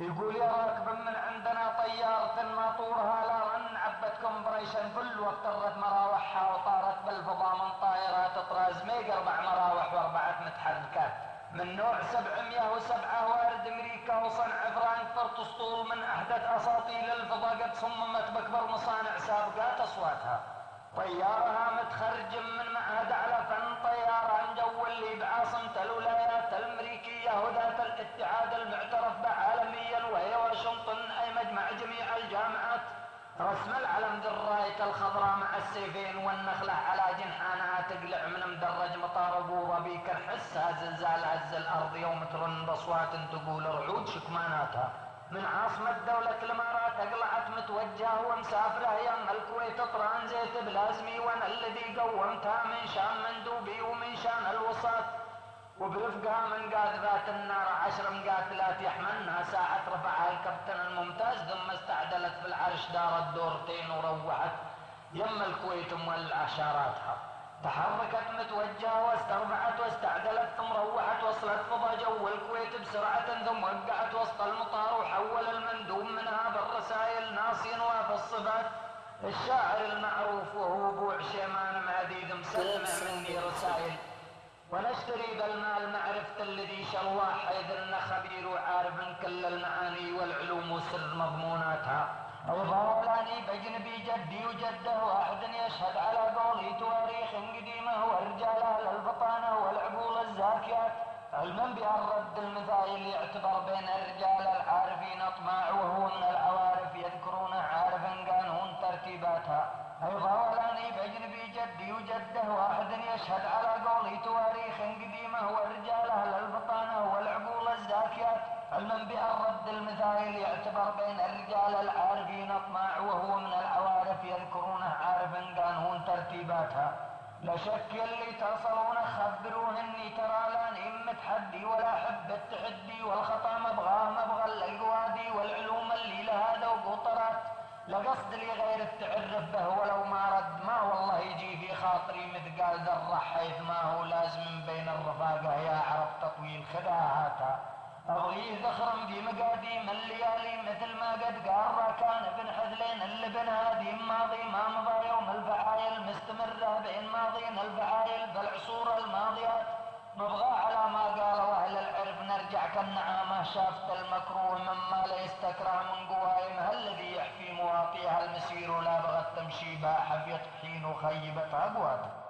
يقول يا راكب من عندنا طيارة ماطورها لا رن. عبت compression full واضطرت مراوحها وطارت بالفضاء من طائرات طراز ميج أربع مراوح وأربعة متحركات من نوع 707 وارد أمريكا وصنع فرانكفورت أسطول. من احدث أساطيل الفضاء قد صممت بأكبر مصانع سابقات أصواتها. طيارها متخرج من معهد على فن. طيارة مجول لي بعاصمة الولايات الأمريكية وذات الاتحاد المعترف رسم العلم ذي الراية الخضراء مع السيفين والنخلة على جنحانها تقلع من مدرج مطار أبو ظبي كنحسها زلزال هز الأرض يوم ترن بصوات تقول رعود شكماناتها. من عاصمة دولة الإمارات أقلعت متوجهة ومسافرة يم الكويت ترانزيت بلازمي وأنا الذي قومتها من شان مندوبي ومن شان الوساط. وبرفقها من قاذفات النار عشر مقاتلات يحملنها ساعة رفعها الكابتن العرش دارت دورتين وروحت يم الكويت مولعة شاراتها تحركت متوجهة واستربعت واستعدلت ثم روحت وصلت فضا جو الكويت بسرعة ثم وقعت وسط المطار وحول المندوب منها بالرسائل ناصي وفي الصفات. الشاعر المعروف وهو بوع شيمان معديد مسلمة مني رسائل. ونشتري بالمال معرفة الذي شرواه حيث انه خبير وعارف كل المعاني. مضموناتها الغولاني بجنبي جدي وجده واحد يشهد على قولي تواريخ قديمة والرجال البطانة والعقول الزاكيات علما بأن رد المثايل يعتبر بين الرجال العارفين أطماع وهو من العوارف يذكرون عارفا قانون ترتيباتها. أيضا ولاني بجنبي جدي وجده واحد يشهد على قولي تواريخ قديمة والرجال أهل البطانة والعقول الزاكيات علما بأن رد المثايل يعتبر بين الرجال العارفين أطماع وهو من العوارف يذكرونه عارفا قانون ترتيباتها. لا شك اللي تصلون خبروه اني ترى لاني متحدي ولا احب التحدي والخطأ مبغاه مبغى القوادي والعلوم اللي لها ذوق وطرات. لقصد لي غير التعرف به ولو ما رد. ما والله يجي في خاطري مثقال ذرة حيث ما هو لازم بين الرفاقة يا عرب تطويل خداعاتها. أبغي ذخرا في مقاديم الليالي مثل ما قد قال كان ابن حذلين اللبن هادي ماضي ما مضى يوم الفعايل مستمرة بين ماضين الفعايل بالعصور الماضيات نبغى على ما قالوا أهل العرف نرجع كالنعامة شافت المكروه مما لا يستكره من قوائمها الذي يحفي مواطيها المسير؟ لا بغت تمشي باحة في طحين وخيبت أقواتها